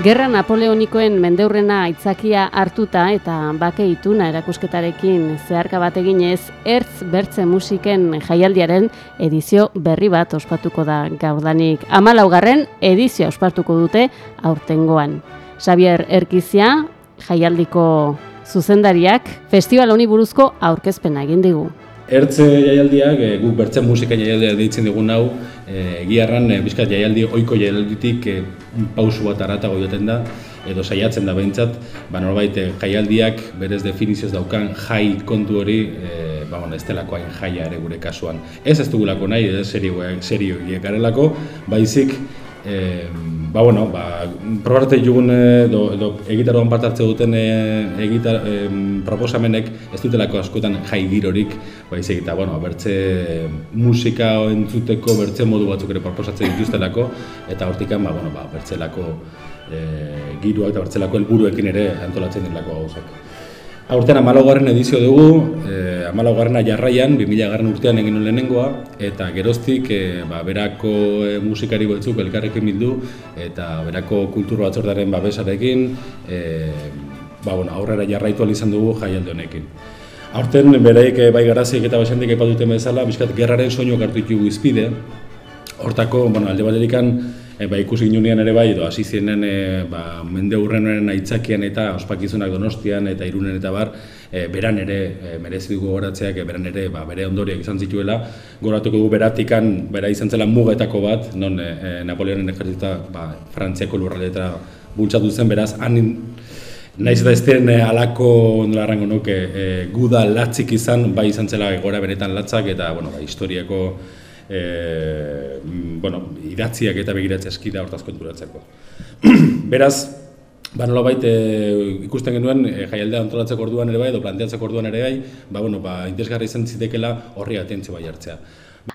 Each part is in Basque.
Gerra Napoleonikoen mendeurrena aitzakia hartuta eta bake ituna erakusketarekin zeharka bat eginez, ertz bertze musiken jaialdiaren edizio berri bat ospatuko da gaurdanik. Amalaugarren edizio ospatuko dute aurtengoan. Xavier Erkizia, jaialdiko zuzendariak, festival honi buruzko aurkezpena egin digu. Ertze jaialdiak, e, guk bertzen musika jaialdiak deitzen digun hau, e, egiarran, e, bizkat jaialdi, oiko jaialditik e, pausu bat aratago joten da, edo saiatzen da behintzat, ba norbait jaialdiak berez definizioz daukan jai kontu hori, e, ba bueno, ez delako hain jaia ere gure kasuan. Ez ez dugulako nahi, ez serio, serio garelako, baizik, e, ba bueno, ba, probarte jugun edo, edo egitaroan bat hartze duten e, egitar, e, proposamenek ez dutelako askotan jai girorik, baizik eta bueno, bertze musika entzuteko bertze modu batzuk ere proposatzen dituztelako eta hortikan ba bueno, ba bertzelako e, giroak eta bertzelako helburuekin ere antolatzen direlako gauzak. Aurten amalaugarren edizio dugu, e, amalaugarrena jarraian, 2000 garren urtean egin lehenengoa, eta geroztik e, ba, berako e, musikari batzuk elkarrekin bildu, eta berako kultur batzordaren babesarekin, e, ba, bueno, aurrera jarraitu izan dugu jaialde honekin. Aurten bereik bai garazik eta basendik epatuten bezala, bizkat gerraren soinu hartu ditugu izpide, hortako, bueno, alde baterikan, e, ba, ikusi ginunean ere bai, edo hasi zienen e, ba, mende hurrenen aitzakian eta ospakizunak donostian eta irunen eta bar, e, beran ere e, merezi dugu goratzeak, e, beran ere ba, bere ondoriak izan zituela, goratuko dugu beratikan, bera izan zela mugetako bat, non e, Napoleonen ejertzita ba, Frantziako lurraldetara bultzatu zen, beraz, han Naiz eta ez den alako nolarrango nuke e, guda latzik izan, bai izan zela gora benetan latzak eta bueno, ba, historiako e, bueno, idatziak eta begiratzea eskida hortaz konturatzeko. Beraz, ba nola baita ikusten genuen e, jaialdea antolatzeko orduan ere bai, edo planteatzeko orduan ere bai, ba, bueno, ba, interesgarra izan zitekela horri atentzio bai hartzea.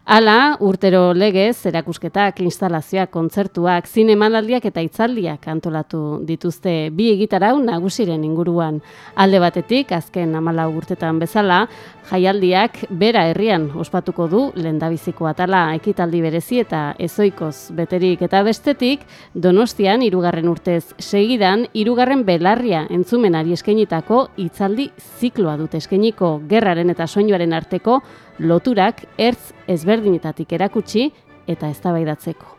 Hala, urtero legez, erakusketak, instalazioak, kontzertuak, zinemanaldiak eta itzaldiak antolatu dituzte bi egitarau nagusiren inguruan. Alde batetik, azken amala urtetan bezala, jaialdiak bera herrian ospatuko du lendabiziko atala ekitaldi berezi eta ezoikoz beterik eta bestetik, donostian, irugarren urtez segidan, irugarren belarria entzumenari eskenitako itzaldi zikloa dute eskeniko gerraren eta soinuaren arteko loturak ertz ezberdinetatik erakutsi eta eztabaidatzeko.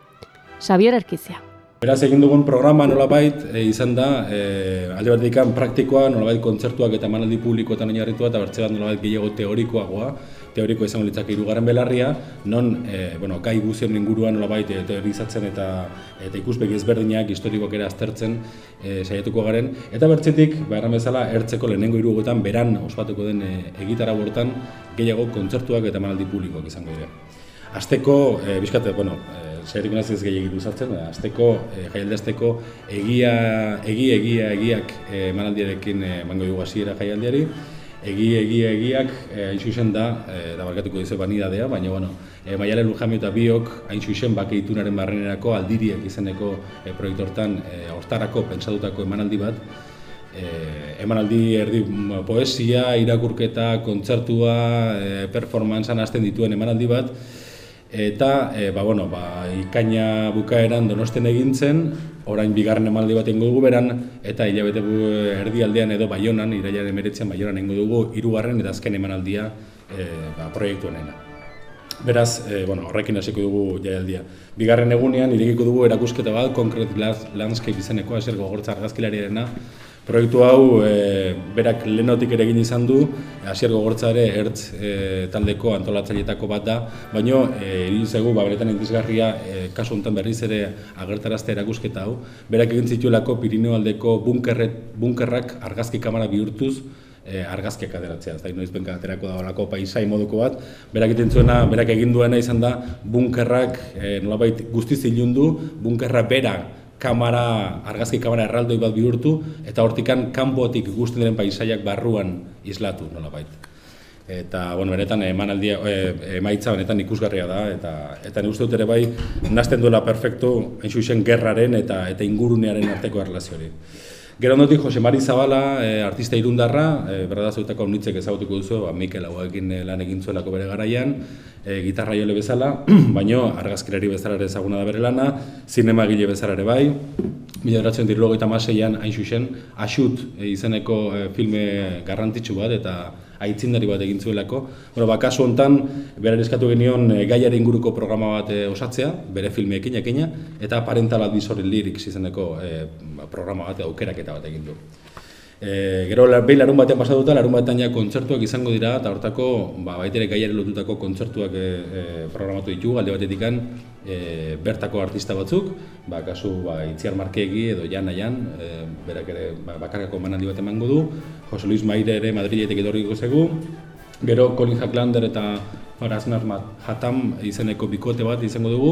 Xavier Erkizia. Beraz egin dugun programa nolabait e, izan da, e, alde bat praktikoa, nolabait kontzertuak eta manaldi publikoetan oinarritua eta bertze bat nolabait gehiago teorikoagoa, teoriko izango litzake hirugarren belarria, non e, bueno, gai guzien inguruan nolabait e, teorizatzen eta eta ikuspegi ezberdinak historikoak ere aztertzen e, saiatuko garen eta bertzetik, ba bezala, ertzeko lehenengo hirugotan beran ospatuko den e, egitara bortan gehiago kontzertuak eta manaldi publikoak izango dira. Azteko, e, bizkate, bueno, e, zeherik naziz gehiagik duzatzen, azteko, e, jaialde egia, egi, egia, egiak e, manaldiarekin e, mango dugu hasiera jaialdiari, egi, egia, egiak, e, hain zuzen da, e, da barkatuko dizu banidadea, baina, bueno, e, Maiale Lujami eta biok, hain zuzen bake itunaren barrenerako aldiriek izeneko e, proiektu hortan, e, hortarako pensadutako emanaldi bat, eh, emanaldi erdi poesia, irakurketa, kontzertua, eh, performancean hasten dituen emanaldi bat eta eh, ba, bueno, ba, ikaina bukaeran donosten egintzen, orain bigarren emanaldi bat ingo dugu beran eta hilabete erdialdean edo baionan, irailaren emeretzen baionan ingo dugu hirugarren eta azken emanaldia eh, ba, proiektu honena. Beraz, e, bueno, horrekin hasiko dugu jaialdia. Bigarren egunean irekiko dugu erakusketa bat, Concrete Landscape izeneko, eser gogortza argazkilariarena, Proiektu hau e, berak lehenotik ere egin izan du, hasier gogortza ere ertz e, taldeko antolatzaileetako bat da, baina e, zegu, ba, beretan indizgarria e, kasu honetan berriz ere agertarazte erakusketa hau. Berak egin zituelako Pirineo aldeko bunkerrak argazki kamara bihurtuz, e, argazkiak ateratzea, ez da, noiz benka aterako da horako paisai moduko bat. Berak egiten zuena, berak egin duena izan da, bunkerrak e, nolabait guztiz ilundu, bunkerra bera kamera, argazki kamera erraldoi bat bihurtu, eta hortikan kanpotik ikusten diren paisaiak barruan islatu, nola Eta, bueno, benetan, emanaldia, e, emaitza benetan ikusgarria da, eta eta ni uste dut ere bai, nazten duela perfektu, hain gerraren eta eta ingurunearen arteko erlazio hori. Gero ondotik Jose Mari Zabala, e, artista irundarra, e, berda zautako unitzek ezagutuko duzu, ba, Mikel hauekin lan egin zuelako bere garaian, e, gitarra jole bezala, baino argazkirari bezala ere ezaguna da bere lana, zinema gile bezala ere bai, Mila eratzen dirlogo eta maseian, hain zuzen, asut e, izeneko e, filme garrantzitsu bat eta aitzindari bat egin zuelako. Bueno, ba, kasu honetan, bere eskatu genion e, gaiaren inguruko programa bat e, osatzea, bere filmeekin jakina, eta parental advisory lyrics izeneko e, programa bat, aukerak eta bat egin du. E, gero behin larun batean pasatuta, larun batean ja kontzertuak izango dira, eta hortako ba, baitere gaiare lotutako kontzertuak e, e, programatu ditugu, alde batetik e, bertako artista batzuk, ba, kasu ba, Itziar Markegi edo Jan Aian, e, berak ere ba, bakarkako manaldi bat emango du, Jose Luis Maire ere Madridetik edorriko zegu, gero Colin Hacklander eta Faraznar Hatam izeneko bikote bat izango dugu,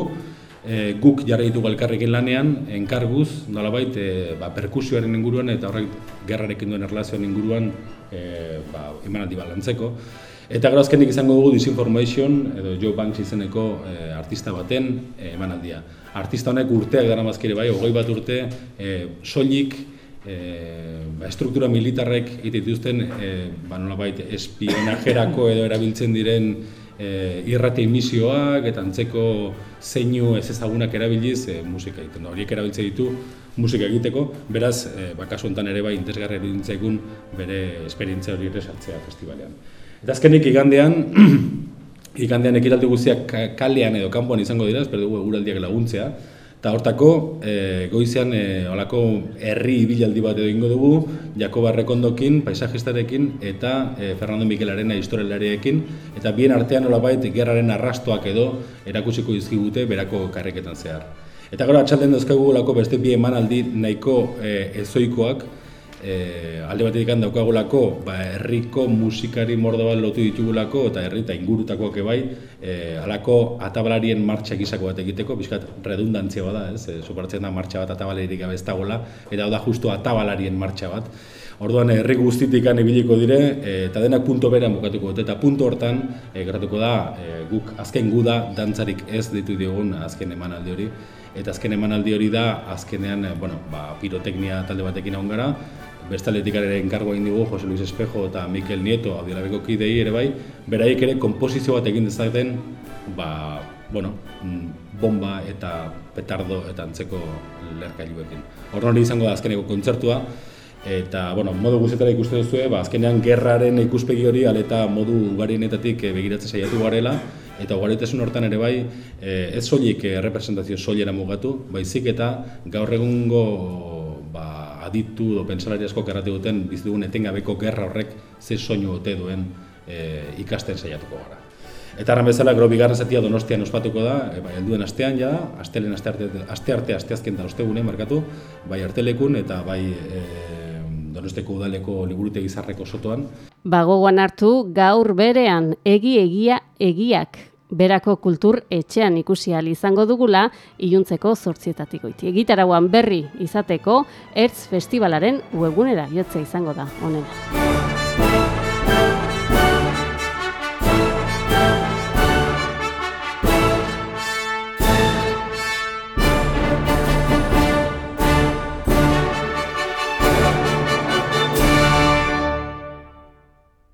e, guk jarri ditugu elkarrekin lanean, enkarguz, nolabait, e, ba, perkusioaren inguruan eta horrek gerrarekin duen erlazioan inguruan e, ba, emanaldi balantzeko. Eta gero azkenik izango dugu Disinformation edo Joe Banks izeneko e, artista baten e, emanaldia. Artista honek urteak dara mazkire bai, ogoi bat urte, e, soilik, e, ba, struktura militarrek dituzten e, ba, nolabait, espionajerako edo erabiltzen diren e, irrate emisioak eta antzeko zeinu ez ezagunak erabiliz e, musika egiten. Horiek erabiltze ditu musika egiteko, beraz, e, bakasu honetan ere bai interesgarri egun bere esperientzia hori ere sartzea festivalean. Eta azkenik igandean, igandean ekitaldi guztiak kalean edo kanpoan izango dira, espero dugu eguraldiak laguntzea, Eta hortako, e, goizean e, olako herri ibilaldi bat edo ingo dugu, Jakoba Rekondokin, paisajistarekin eta e, Fernando Mikelaren historialariekin eta bien artean olabait gerraren arrastoak edo erakusiko dizkigute berako karreketan zehar. Eta gero atxalden dazkagu olako beste bi emanaldi nahiko e, ezoikoak, e, alde batetik daukagulako ba, herriko musikari mordo bat lotu ditugulako eta herri eta ingurutakoak ebai e, alako atabalarien martxak izako bat egiteko, bizkat redundantzia bada, ez? E, supartzen da martxa bat atabalerik gabe ez dagoela, eta da justu atabalarien martxa bat. Orduan herri guztitik ibiliko dire eta denak punto berean bukatuko dute eta punto hortan e, geratuko da e, guk azken guda dantzarik ez ditu diogun azken emanaldi hori eta azken emanaldi hori da azkenean bueno, ba, piroteknia talde batekin egon gara bestaletik ere enkargo egin dugu Jose Luis Espejo eta Mikel Nieto audiolabeko kidei ere bai, beraiek ere konposizio bat egin dezaten ba, bueno, mm, bomba eta petardo eta antzeko lerkailuekin. Horren hori izango da azkeneko kontzertua, eta bueno, modu guztietara ikuste duzu, ba, azkenean gerraren ikuspegi hori aleta modu ugarienetatik eh, begiratzen saiatu garela, eta ugaritasun hortan ere bai, eh, ez soilik eh, representazio soilera mugatu, baizik eta gaur egungo aditu edo pentsalari asko errate duten bizidugun etengabeko gerra horrek ze soinu ote duen e, ikasten saiatuko gara. Eta arran bezala, gero bigarren zatia donostian ospatuko da, e, bai, elduen astean ja, astelen aste arte, aste arte, aste azken da ostegune markatu, bai artelekun eta bai e, donosteko udaleko liburute gizarreko sotoan. Bagoan hartu, gaur berean, egi egia egiak berako kultur etxean ikusi izango dugula iluntzeko zortzietatik goiti. Egitarauan berri izateko Ertz Festivalaren webgunera jotzea izango da honena.